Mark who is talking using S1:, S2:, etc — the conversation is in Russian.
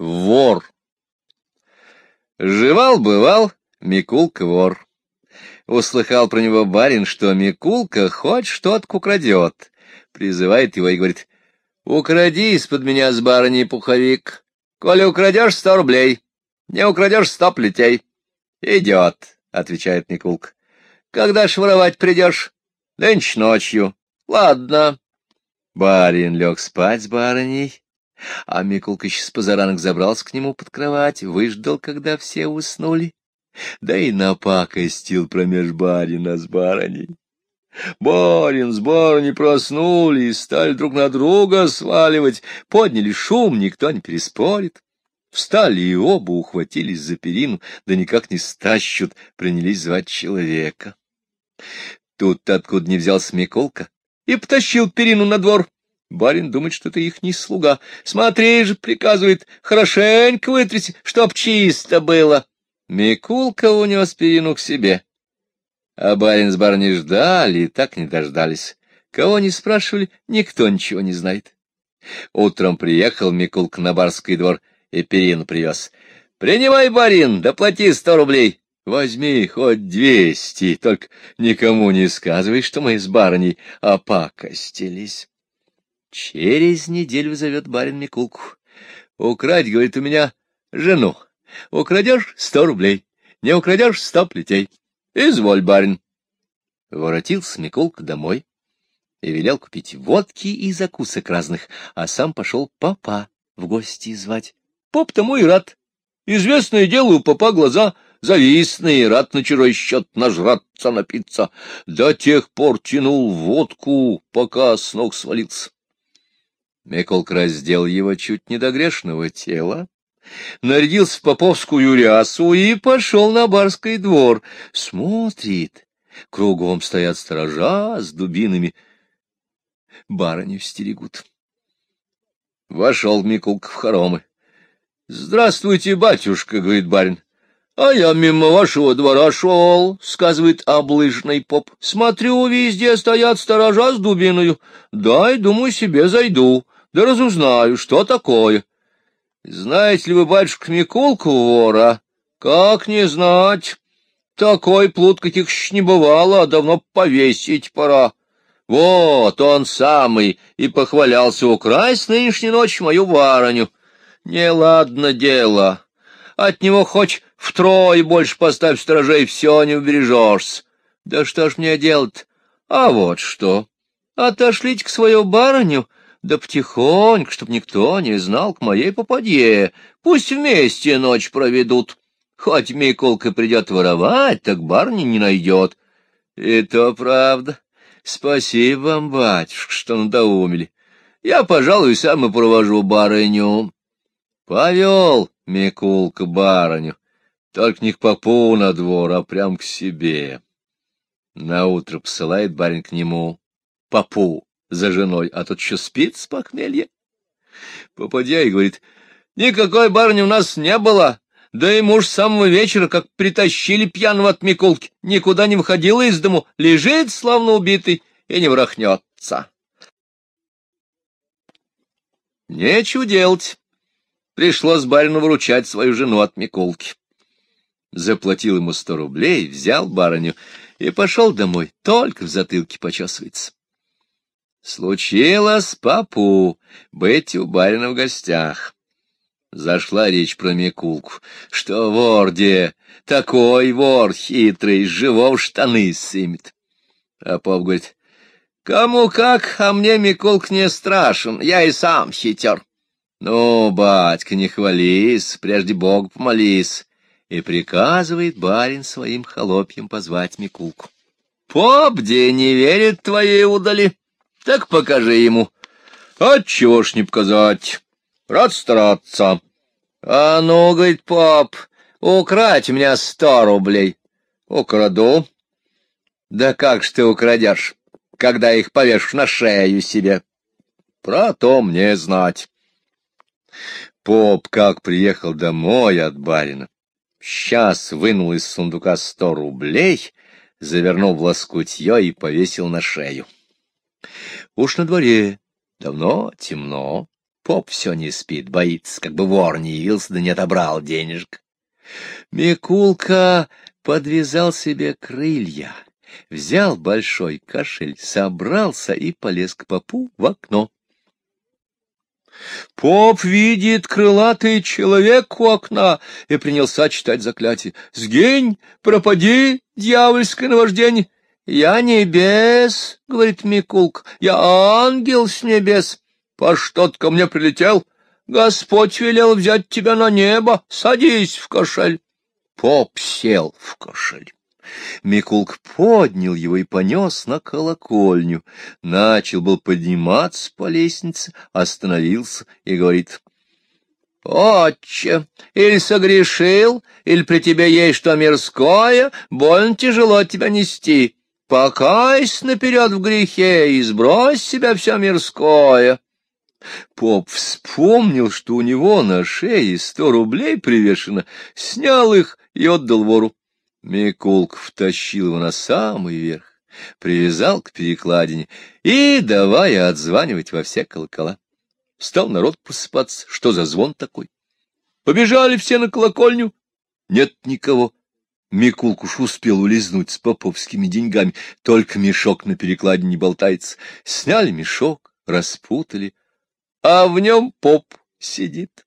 S1: Вор. Жевал-бывал Микулка-вор. Услыхал про него барин, что Микулка хоть что-то украдет. Призывает его и говорит, «Укради из-под меня с барыней пуховик. Коли украдешь, сто рублей. Не украдешь, сто плетей». «Идет», — отвечает Микулка. «Когда ж воровать придешь?» «Нынче ночью». «Ладно». Барин лег спать с барыней, а Микулка еще с позаранок забрался к нему под кровать, выждал, когда все уснули, да и напакостил промеж барина с барыней. Барин с барыней проснулись, стали друг на друга сваливать, подняли шум, никто не переспорит. Встали и оба ухватились за перину, да никак не стащут, принялись звать человека. Тут откуда не взялся Миколка и потащил перину на двор. Барин думает, что это их не слуга. Смотри же, приказывает, хорошенько вытрясти, чтоб чисто было. Микулка унес перину к себе. А барин с барыней ждали и так не дождались. Кого не спрашивали, никто ничего не знает. Утром приехал Микулка на барский двор и перину привез. — Принимай, барин, доплати сто рублей. Возьми хоть двести, только никому не сказывай, что мы с барыней опакостились. Через неделю зовет барин Микулку. Украдь, говорит, у меня жену. Украдешь — сто рублей, не украдешь — сто плетей. Изволь, барин. Воротился Микулка домой и велел купить водки и закусок разных, а сам пошел папа в гости звать. Поп тому и рад. Известное дело, у папа глаза завистные, рад на чужой счет нажраться, напиться. До тех пор тянул водку, пока с ног свалился. Миколк раздел его чуть не до грешного тела, нарядился в поповскую рясу и пошел на барский двор. Смотрит, кругом стоят сторожа с дубинами, барыню стерегут. Вошел Миколк в хоромы. — Здравствуйте, батюшка, — говорит барин. — А я мимо вашего двора шел, — сказывает облыжный поп. — Смотрю, везде стоят сторожа с дубиною. Дай, думаю, себе зайду да разузнаю, что такое. Знаете ли вы, батюшка, Микулку вора? Как не знать? Такой плут, каких еще не бывало, а давно повесить пора. Вот он самый и похвалялся украсть нынешней ночью мою барыню. Неладно дело. От него хоть втрое больше поставь сторожей, все не убережешься. Да что ж мне делать? А вот что. Отошлите к свою барыню, — да потихоньку, чтоб никто не знал к моей попадье. Пусть вместе ночь проведут. Хоть Миколка придет воровать, так барни не найдет. И то правда. Спасибо вам, батюшка, что надоумили. Я, пожалуй, сам и провожу барыню. Повел Микулка барыню, только не к попу на двор, а прям к себе. Наутро посылает барин к нему попу за женой, а тот еще спит с похмелья. Попадья и говорит, никакой барни у нас не было, да и муж с самого вечера, как притащили пьяного от Миколки, никуда не выходил из дому, лежит, славно убитый, и не врахнется. Нечего делать. Пришлось барину выручать свою жену от Миколки. Заплатил ему сто рублей, взял барыню и пошел домой, только в затылке почесывается. Случилось папу быть у барина в гостях. Зашла речь про Микулку, что вор где, такой вор хитрый, живого штаны сымет. А поп говорит, кому как, а мне Микулк не страшен, я и сам хитер. Ну, батька, не хвались, прежде Бог помолись. И приказывает барин своим холопьям позвать Микулку. Поп, где не верит твоей удали, так покажи ему. Отчего ж не показать? Рад стараться. А ну, говорит пап, украть у меня сто рублей. Украду. Да как ж ты украдешь, когда их повешешь на шею себе? Про то мне знать. Поп как приехал домой от барина. Сейчас вынул из сундука сто рублей, завернул в лоскутье и повесил на шею. Уж на дворе давно темно. Поп все не спит, боится, как бы вор не явился, да не отобрал денежек. Микулка подвязал себе крылья, взял большой кошель, собрался и полез к попу в окно. Поп видит крылатый человек у окна и принялся читать заклятие. «Сгинь, пропади, дьявольское наваждение!» «Я небес», — говорит Микулк, — «я ангел с небес. По что ты ко мне прилетел? Господь велел взять тебя на небо. Садись в кошель». Поп сел в кошель. Микулк поднял его и понес на колокольню. Начал был подниматься по лестнице, остановился и говорит, — Отче, или согрешил, или при тебе есть что мирское, больно тяжело тебя нести. Покайся наперед в грехе и сбрось себя все мирское. Поп вспомнил, что у него на шее сто рублей привешено, снял их и отдал вору. Микулк втащил его на самый верх, привязал к перекладине и давай отзванивать во все колокола. Стал народ просыпаться. Что за звон такой? Побежали все на колокольню. Нет никого. Микулк уж успел улизнуть с поповскими деньгами, только мешок на перекладине болтается. Сняли мешок, распутали, а в нем поп сидит.